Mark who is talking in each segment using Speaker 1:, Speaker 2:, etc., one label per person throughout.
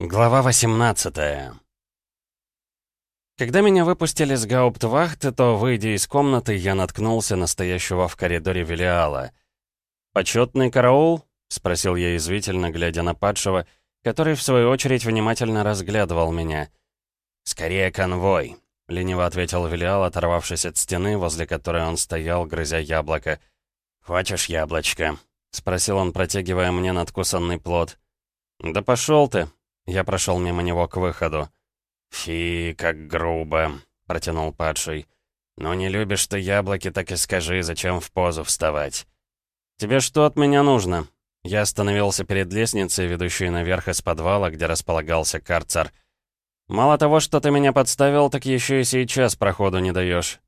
Speaker 1: Глава 18 Когда меня выпустили с гауптвахты, то, выйдя из комнаты, я наткнулся на стоящего в коридоре Велиала. «Почетный караул?» — спросил я извительно, глядя на падшего, который, в свою очередь, внимательно разглядывал меня. «Скорее конвой», — лениво ответил Велиал, оторвавшись от стены, возле которой он стоял, грызя яблоко. «Хочешь яблочко?» — спросил он, протягивая мне надкусанный плод. «Да пошел ты!» Я прошел мимо него к выходу. «Фи, как грубо», — протянул падший. «Ну не любишь ты яблоки, так и скажи, зачем в позу вставать». «Тебе что от меня нужно?» Я остановился перед лестницей, ведущей наверх из подвала, где располагался карцер. «Мало того, что ты меня подставил, так еще и сейчас проходу не даешь».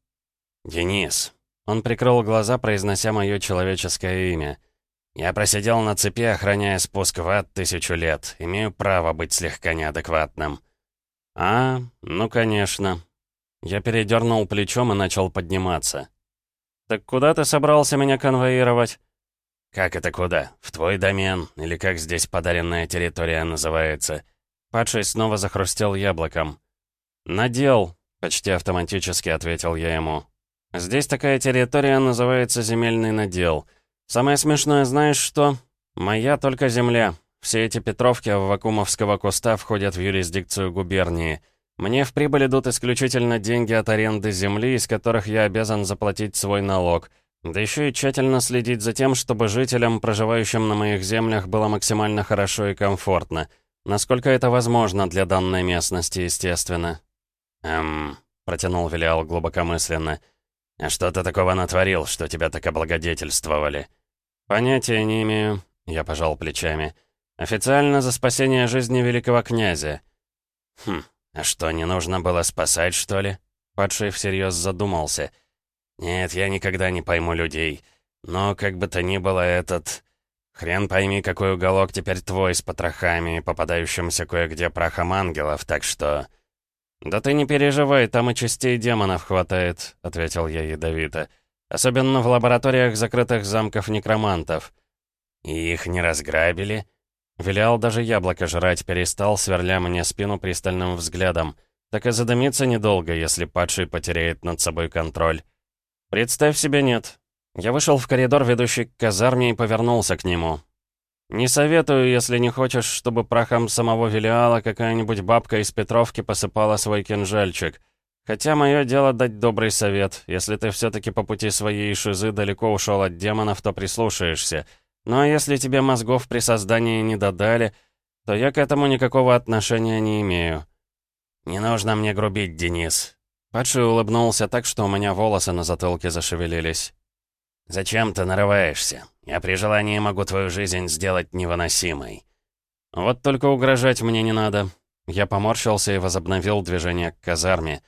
Speaker 1: «Денис». Он прикрыл глаза, произнося мое человеческое имя. Я просидел на цепи, охраняя спуск в ад тысячу лет. Имею право быть слегка неадекватным. А, ну конечно. Я передернул плечом и начал подниматься. Так куда ты собрался меня конвоировать? Как это куда? В твой домен? Или как здесь подаренная территория называется? Падший снова захрустел яблоком. «Надел», — почти автоматически ответил я ему. «Здесь такая территория называется земельный надел». «Самое смешное, знаешь что? Моя только земля. Все эти Петровки Аввакумовского куста входят в юрисдикцию губернии. Мне в прибыль идут исключительно деньги от аренды земли, из которых я обязан заплатить свой налог. Да еще и тщательно следить за тем, чтобы жителям, проживающим на моих землях, было максимально хорошо и комфортно. Насколько это возможно для данной местности, естественно». «Эм...» — протянул Велиал глубокомысленно — «А что ты такого натворил, что тебя так облагодетельствовали?» «Понятия не имею», — я пожал плечами. «Официально за спасение жизни великого князя». «Хм, а что, не нужно было спасать, что ли?» Падший всерьез задумался. «Нет, я никогда не пойму людей. Но, как бы то ни было, этот... Хрен пойми, какой уголок теперь твой с потрохами, попадающимся кое-где прахом ангелов, так что...» «Да ты не переживай, там и частей демонов хватает», — ответил я ядовито. «Особенно в лабораториях закрытых замков некромантов». «И их не разграбили?» Вилял даже яблоко жрать перестал, сверля мне спину пристальным взглядом. Так и задымиться недолго, если падший потеряет над собой контроль. «Представь себе, нет». Я вышел в коридор, ведущий к казарме, и повернулся к нему. «Не советую, если не хочешь, чтобы прахом самого Велиала какая-нибудь бабка из Петровки посыпала свой кинжальчик. Хотя мое дело дать добрый совет. Если ты все-таки по пути своей шизы далеко ушел от демонов, то прислушаешься. А если тебе мозгов при создании не додали, то я к этому никакого отношения не имею». «Не нужно мне грубить, Денис». Падший улыбнулся так, что у меня волосы на затылке зашевелились. «Зачем ты нарываешься? Я при желании могу твою жизнь сделать невыносимой». «Вот только угрожать мне не надо». Я поморщился и возобновил движение к казарме.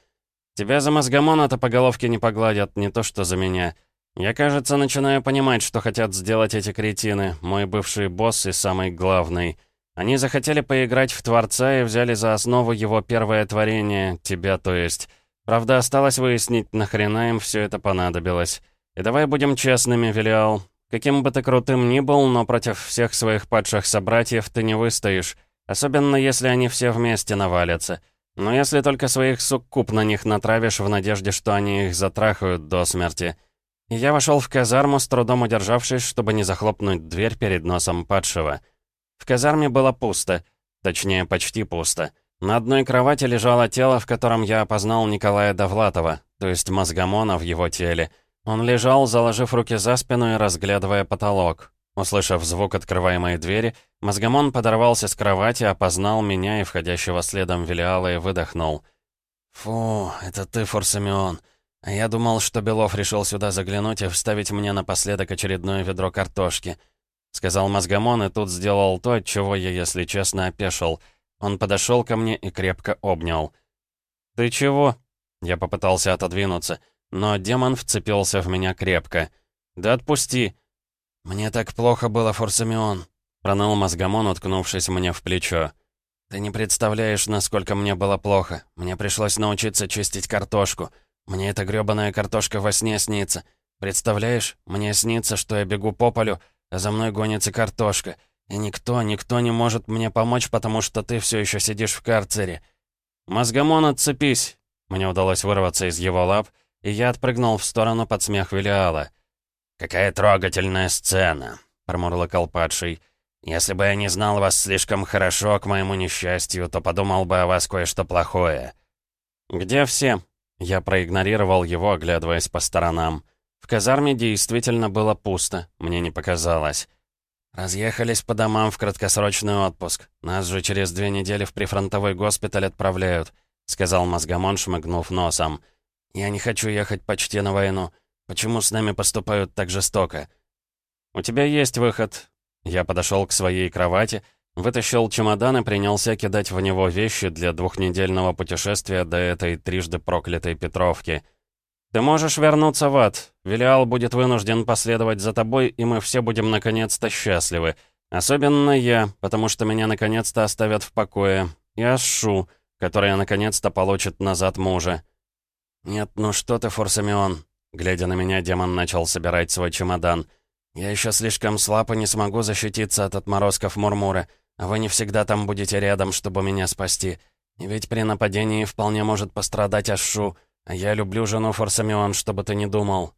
Speaker 1: «Тебя за мозгомона-то по головке не погладят, не то что за меня. Я, кажется, начинаю понимать, что хотят сделать эти кретины, мой бывший босс и самый главный. Они захотели поиграть в Творца и взяли за основу его первое творение, тебя то есть. Правда, осталось выяснить, нахрена им все это понадобилось». И давай будем честными, Велиал. Каким бы ты крутым ни был, но против всех своих падших собратьев ты не выстоишь. Особенно, если они все вместе навалятся. Но если только своих суккуб на них натравишь в надежде, что они их затрахают до смерти. И я вошел в казарму, с трудом удержавшись, чтобы не захлопнуть дверь перед носом падшего. В казарме было пусто. Точнее, почти пусто. На одной кровати лежало тело, в котором я опознал Николая Довлатова, то есть мозгомона в его теле — он лежал, заложив руки за спину и разглядывая потолок. Услышав звук открываемой двери, мозгомон подорвался с кровати, опознал меня и входящего следом Велиала и выдохнул. «Фу, это ты, Форсамион. А я думал, что Белов решил сюда заглянуть и вставить мне напоследок очередное ведро картошки», — сказал мозгомон и тут сделал то, от чего я, если честно, опешил. Он подошел ко мне и крепко обнял. «Ты чего?» Я попытался отодвинуться — но демон вцепился в меня крепко. «Да отпусти!» «Мне так плохо было, Форсамион», — проныл мозгомон, уткнувшись мне в плечо. «Ты не представляешь, насколько мне было плохо. Мне пришлось научиться чистить картошку. Мне эта грёбаная картошка во сне снится. Представляешь, мне снится, что я бегу по полю, а за мной гонится картошка. И никто, никто не может мне помочь, потому что ты все еще сидишь в карцере. Мозгомон, отцепись!» Мне удалось вырваться из его лап, и я отпрыгнул в сторону под смех Велиала. «Какая трогательная сцена!» — промурлыкал падший. «Если бы я не знал вас слишком хорошо, к моему несчастью, то подумал бы о вас кое-что плохое». «Где все?» Я проигнорировал его, оглядываясь по сторонам. В казарме действительно было пусто, мне не показалось. «Разъехались по домам в краткосрочный отпуск. Нас же через две недели в прифронтовой госпиталь отправляют», — сказал Мозгомон, шмыгнув носом. «Я не хочу ехать почти на войну. Почему с нами поступают так жестоко?» «У тебя есть выход». Я подошел к своей кровати, вытащил чемодан и принялся кидать в него вещи для двухнедельного путешествия до этой трижды проклятой Петровки — «Ты можешь вернуться в ад. Велиал будет вынужден последовать за тобой, и мы все будем наконец-то счастливы. Особенно я, потому что меня наконец-то оставят в покое. И Ашу, которая наконец-то получит назад мужа». «Нет, ну что ты, Форсамион?» Глядя на меня, демон начал собирать свой чемодан. «Я еще слишком слаб и не смогу защититься от отморозков Мурмура, а вы не всегда там будете рядом, чтобы меня спасти. Ведь при нападении вполне может пострадать Ашу». «Я люблю жену Форсамион, чтобы ты не думал».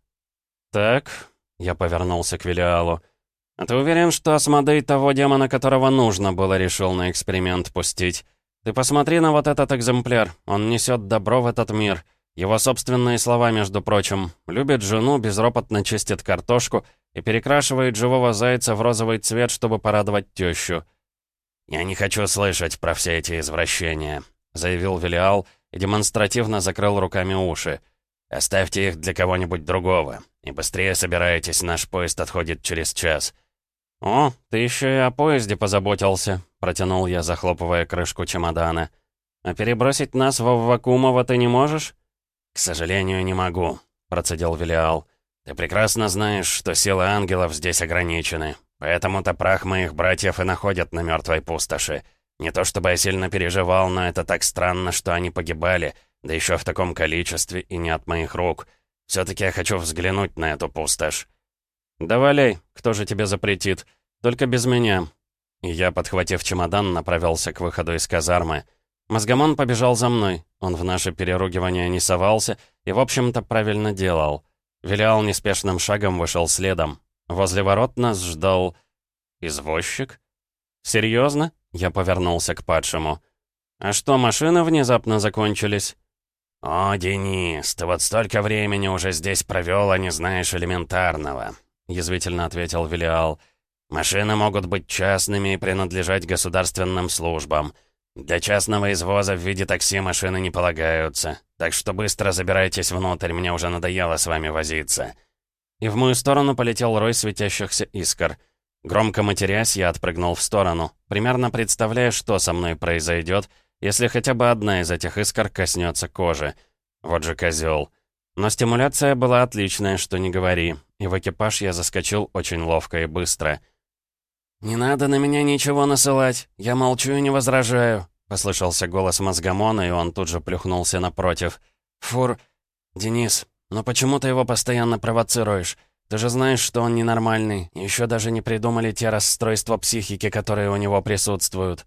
Speaker 1: «Так», — я повернулся к Велиалу. «А ты уверен, что Асмодей того демона, которого нужно было, решил на эксперимент пустить? Ты посмотри на вот этот экземпляр. Он несет добро в этот мир. Его собственные слова, между прочим. Любит жену, безропотно чистит картошку и перекрашивает живого зайца в розовый цвет, чтобы порадовать тещу». «Я не хочу слышать про все эти извращения», — заявил Велиал, — и демонстративно закрыл руками уши. «Оставьте их для кого-нибудь другого. И быстрее собирайтесь, наш поезд отходит через час». «О, ты еще и о поезде позаботился», — протянул я, захлопывая крышку чемодана. «А перебросить нас в Вакумово ты не можешь?» «К сожалению, не могу», — процедил Велиал. «Ты прекрасно знаешь, что силы ангелов здесь ограничены, поэтому-то прах моих братьев и находят на мертвой пустоши. Не то чтобы я сильно переживал, но это так странно, что они погибали, да еще в таком количестве и не от моих рук. Все-таки я хочу взглянуть на эту пустошь. «Да валяй, кто же тебе запретит? Только без меня». И я, подхватив чемодан, направился к выходу из казармы. Мозгомон побежал за мной. Он в наше переругивание не совался и, в общем-то, правильно делал. Вилял неспешным шагом вышел следом. Возле ворот нас ждал... извозчик? Серьезно? Я повернулся к падшему. «А что, машины внезапно закончились?» «О, Денис, ты вот столько времени уже здесь провел, а не знаешь элементарного», — язвительно ответил Велиал. «Машины могут быть частными и принадлежать государственным службам. Для частного извоза в виде такси машины не полагаются, так что быстро забирайтесь внутрь, мне уже надоело с вами возиться». И в мою сторону полетел рой светящихся искр — Громко матерясь, я отпрыгнул в сторону, примерно представляя, что со мной произойдет, если хотя бы одна из этих искр коснется кожи. Вот же козел. Но стимуляция была отличная, что не говори, и в экипаж я заскочил очень ловко и быстро. «Не надо на меня ничего насылать, я молчу и не возражаю», — послышался голос мозгомона, и он тут же плюхнулся напротив. «Фур, Денис, но почему ты его постоянно провоцируешь? Ты же знаешь, что он ненормальный. Еще даже не придумали те расстройства психики, которые у него присутствуют».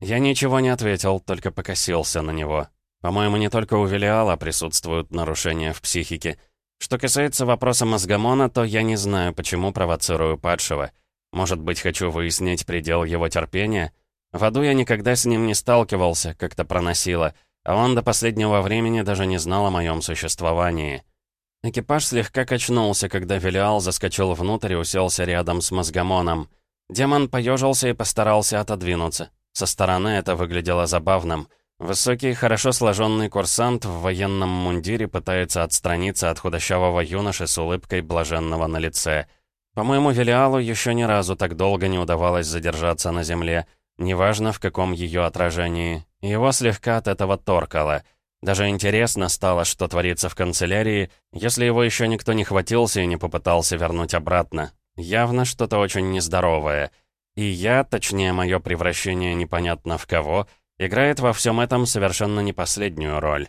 Speaker 1: Я ничего не ответил, только покосился на него. По-моему, не только у Велиала присутствуют нарушения в психике. Что касается вопроса мозгомона, то я не знаю, почему провоцирую падшего. Может быть, хочу выяснить предел его терпения? В аду я никогда с ним не сталкивался, как-то проносило, а он до последнего времени даже не знал о моем существовании. Экипаж слегка качнулся, когда Велиал заскочил внутрь и уселся рядом с мозгомоном. Демон поежился и постарался отодвинуться. Со стороны это выглядело забавным. Высокий, хорошо сложенный курсант в военном мундире пытается отстраниться от худощавого юноши с улыбкой блаженного на лице. По-моему, Велиалу еще ни разу так долго не удавалось задержаться на земле, неважно в каком ее отражении. Его слегка от этого торкало — даже интересно стало, что творится в канцелярии, если его еще никто не хватился и не попытался вернуть обратно. Явно что-то очень нездоровое. И я, точнее мое превращение непонятно в кого, играет во всем этом совершенно не последнюю роль.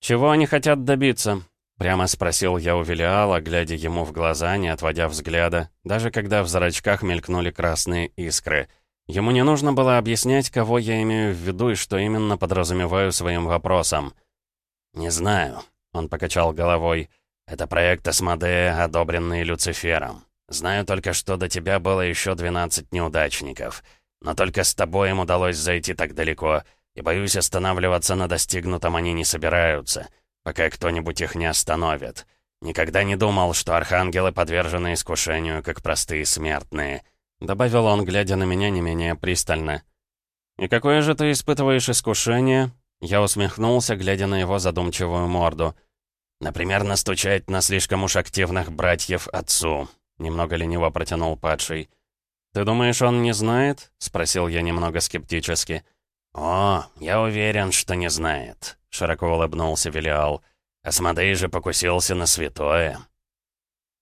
Speaker 1: Чего они хотят добиться? Прямо спросил я у Велиала, глядя ему в глаза, не отводя взгляда, даже когда в зрачках мелькнули красные искры. Ему не нужно было объяснять, кого я имею в виду и что именно подразумеваю своим вопросом. «Не знаю», — он покачал головой. «Это проект Асмодея, одобренный Люцифером. Знаю только, что до тебя было еще 12 неудачников. Но только с тобой им удалось зайти так далеко, и, боюсь, останавливаться на достигнутом они не собираются, пока кто-нибудь их не остановит. Никогда не думал, что архангелы подвержены искушению, как простые смертные». Добавил он, глядя на меня не менее пристально. «И какое же ты испытываешь искушение?» Я усмехнулся, глядя на его задумчивую морду. «Например, настучать на слишком уж активных братьев отцу», — немного лениво протянул падший. «Ты думаешь, он не знает?» — спросил я немного скептически. «О, я уверен, что не знает», — широко улыбнулся Велиал. «Асмодей же покусился на святое».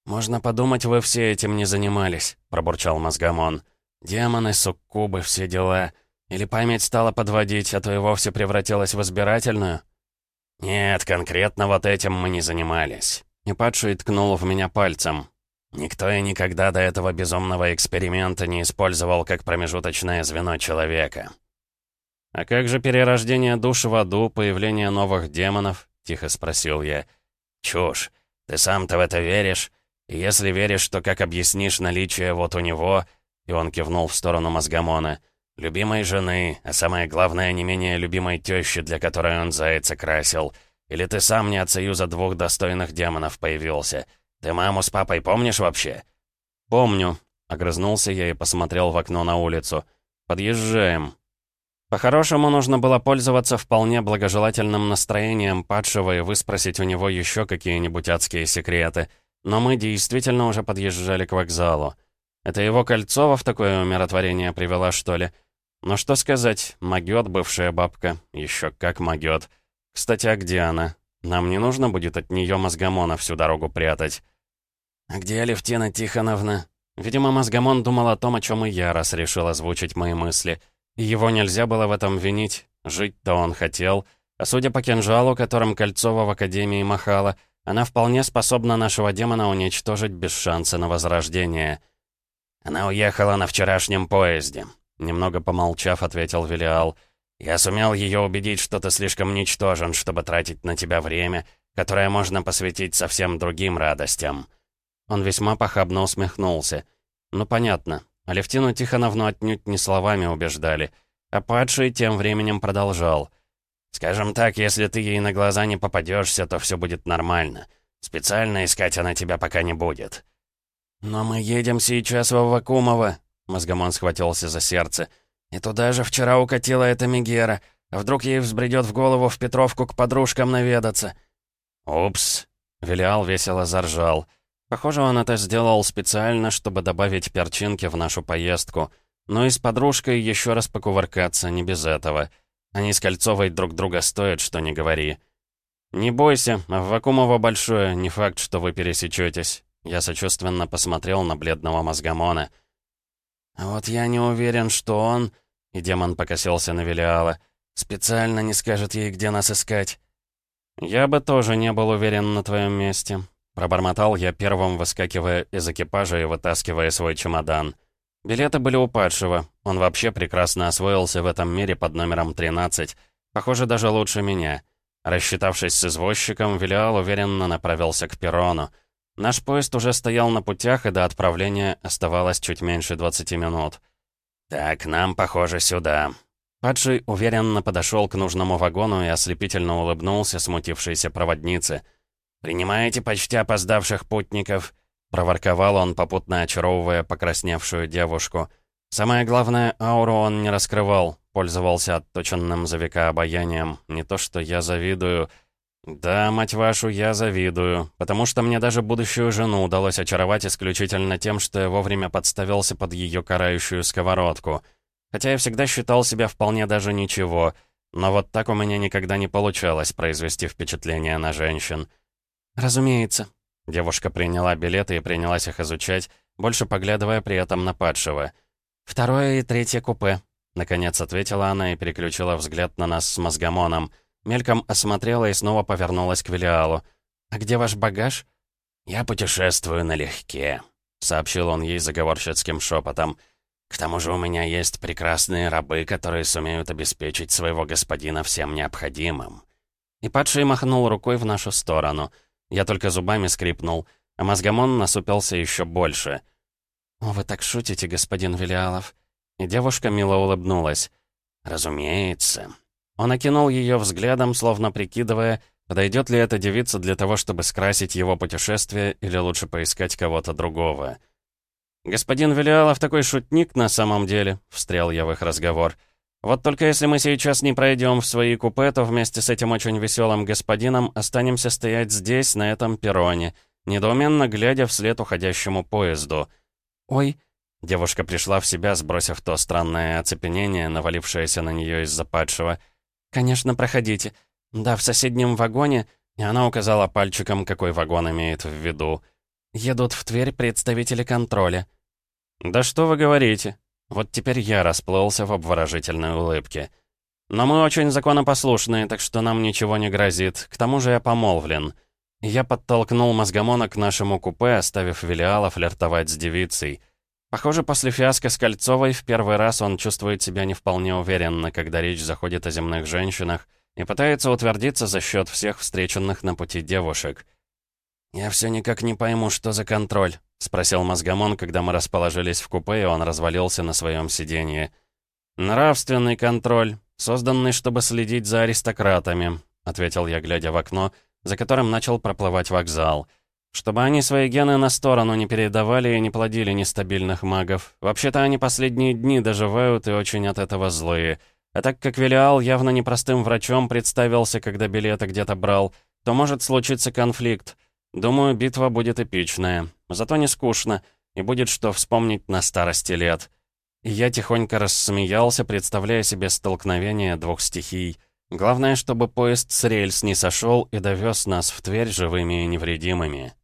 Speaker 1: «Можно подумать, вы все этим не занимались», — пробурчал Мозгамон. «Демоны, суккубы, все дела. Или память стала подводить, а то и вовсе превратилась в избирательную?» «Нет, конкретно вот этим мы не занимались». И ткнул в меня пальцем. Никто и никогда до этого безумного эксперимента не использовал как промежуточное звено человека. «А как же перерождение душ в аду, появление новых демонов?» — тихо спросил я. «Чушь. Ты сам-то в это веришь? Если веришь, то как объяснишь наличие вот у него...» И он кивнул в сторону Мозгамона. «Любимой жены, а самое главное, не менее любимой тещи, для которой он зайца красил. Или ты сам не от союза двух достойных демонов появился? Ты маму с папой помнишь вообще?» «Помню», — огрызнулся я и посмотрел в окно на улицу. «Подъезжаем». По-хорошему, нужно было пользоваться вполне благожелательным настроением падшего и выспросить у него еще какие-нибудь адские секреты — но мы действительно уже подъезжали к вокзалу. Это его Кольцова в такое умиротворение привела, что ли? Но что сказать, могет бывшая бабка. Еще как могет. Кстати, а где она? Нам не нужно будет от нее мозгомона всю дорогу прятать. «А где Алевтина Тихоновна?» Видимо, мозгомон думал о том, о чем и я, раз решил озвучить мои мысли. И его нельзя было в этом винить. Жить-то он хотел. А судя по кинжалу, которым Кольцова в Академии махала, она вполне способна нашего демона уничтожить без шанса на возрождение. Она уехала на вчерашнем поезде. Немного помолчав, ответил Велиал. Я сумел ее убедить, что ты слишком ничтожен, чтобы тратить на тебя время, которое можно посвятить совсем другим радостям. Он весьма похабно усмехнулся. Ну, понятно. Алевтину Тихоновну отнюдь не словами убеждали. А падший тем временем продолжал. Скажем так, если ты ей на глаза не попадешься, то все будет нормально. Специально искать она тебя пока не будет. Но мы едем сейчас в Аввакумово. Мозгомон схватился за сердце. И туда же вчера укатила эта Мегера. Вдруг ей взбредет в голову в Петровку к подружкам наведаться? Упс. Велиал весело заржал. Похоже, он это сделал специально, чтобы добавить перчинки в нашу поездку. Но и с подружкой еще раз покувыркаться, не без этого. — они с Кольцовой друг друга стоят, что не говори. «Не бойся, Вакумово большое, не факт, что вы пересечетесь. Я сочувственно посмотрел на бледного мозгомона. «А вот я не уверен, что он...» И демон покосился на Велиала. «Специально не скажет ей, где нас искать». «Я бы тоже не был уверен на твоем месте», — пробормотал я первым, выскакивая из экипажа и вытаскивая свой чемодан. Билеты были у падшего. Он вообще прекрасно освоился в этом мире под номером 13. Похоже, даже лучше меня. Рассчитавшись с извозчиком, Велиал уверенно направился к перрону. Наш поезд уже стоял на путях, и до отправления оставалось чуть меньше 20 минут. «Так, нам, похоже, сюда». Падший уверенно подошел к нужному вагону и ослепительно улыбнулся смутившейся проводнице. «Принимаете почти опоздавших путников?» Проворковал он, попутно очаровывая покрасневшую девушку. Самое главное, ауру он не раскрывал, пользовался отточенным за века обаянием. Не то что я завидую. Да, мать вашу, я завидую, потому что мне даже будущую жену удалось очаровать исключительно тем, что я вовремя подставился под ее карающую сковородку. Хотя я всегда считал себя вполне даже ничего, но вот так у меня никогда не получалось произвести впечатление на женщин. «Разумеется», Девушка приняла билеты и принялась их изучать, больше поглядывая при этом на падшего. «Второе и третье купе», — наконец ответила она и переключила взгляд на нас с мозгомоном. Мельком осмотрела и снова повернулась к Велиалу. «А где ваш багаж?» «Я путешествую налегке», — сообщил он ей заговорщицким шепотом. «К тому же у меня есть прекрасные рабы, которые сумеют обеспечить своего господина всем необходимым». И падший махнул рукой в нашу сторону. Я только зубами скрипнул, а мозгомон насупился еще больше. «О, вы так шутите, господин Велиалов». И девушка мило улыбнулась. «Разумеется». Он окинул ее взглядом, словно прикидывая, подойдет ли эта девица для того, чтобы скрасить его путешествие, или лучше поискать кого-то другого. «Господин Велиалов такой шутник на самом деле», — встрял я в их разговор. «Вот только если мы сейчас не пройдем в свои купе, то вместе с этим очень веселым господином останемся стоять здесь, на этом перроне, недоуменно глядя вслед уходящему поезду. «Ой», — девушка пришла в себя, сбросив то странное оцепенение, навалившееся на нее из-за падшего. «Конечно, проходите. Да, в соседнем вагоне...» И она указала пальчиком, какой вагон имеет в виду. «Едут в Тверь представители контроля». «Да что вы говорите?» Вот теперь я расплылся в обворожительной улыбке. «Но мы очень законопослушные, так что нам ничего не грозит. К тому же я помолвлен». Я подтолкнул мозгомона к нашему купе, оставив Велиала флиртовать с девицей. Похоже, после фиаско с Кольцовой в первый раз он чувствует себя не вполне уверенно, когда речь заходит о земных женщинах, и пытается утвердиться за счет всех встреченных на пути девушек. «Я все никак не пойму, что за контроль», — спросил Мозгомон, когда мы расположились в купе, и он развалился на своем сиденье. «Нравственный контроль, созданный, чтобы следить за аристократами», — ответил я, глядя в окно, за которым начал проплывать вокзал. «Чтобы они свои гены на сторону не передавали и не плодили нестабильных магов. Вообще-то они последние дни доживают и очень от этого злые. А так как Велиал явно непростым врачом представился, когда билеты где-то брал, то может случиться конфликт». Думаю, битва будет эпичная. Зато не скучно, и будет что вспомнить на старости лет. И я тихонько рассмеялся, представляя себе столкновение двух стихий. Главное, чтобы поезд с рельс не сошел и довез нас в Тверь живыми и невредимыми.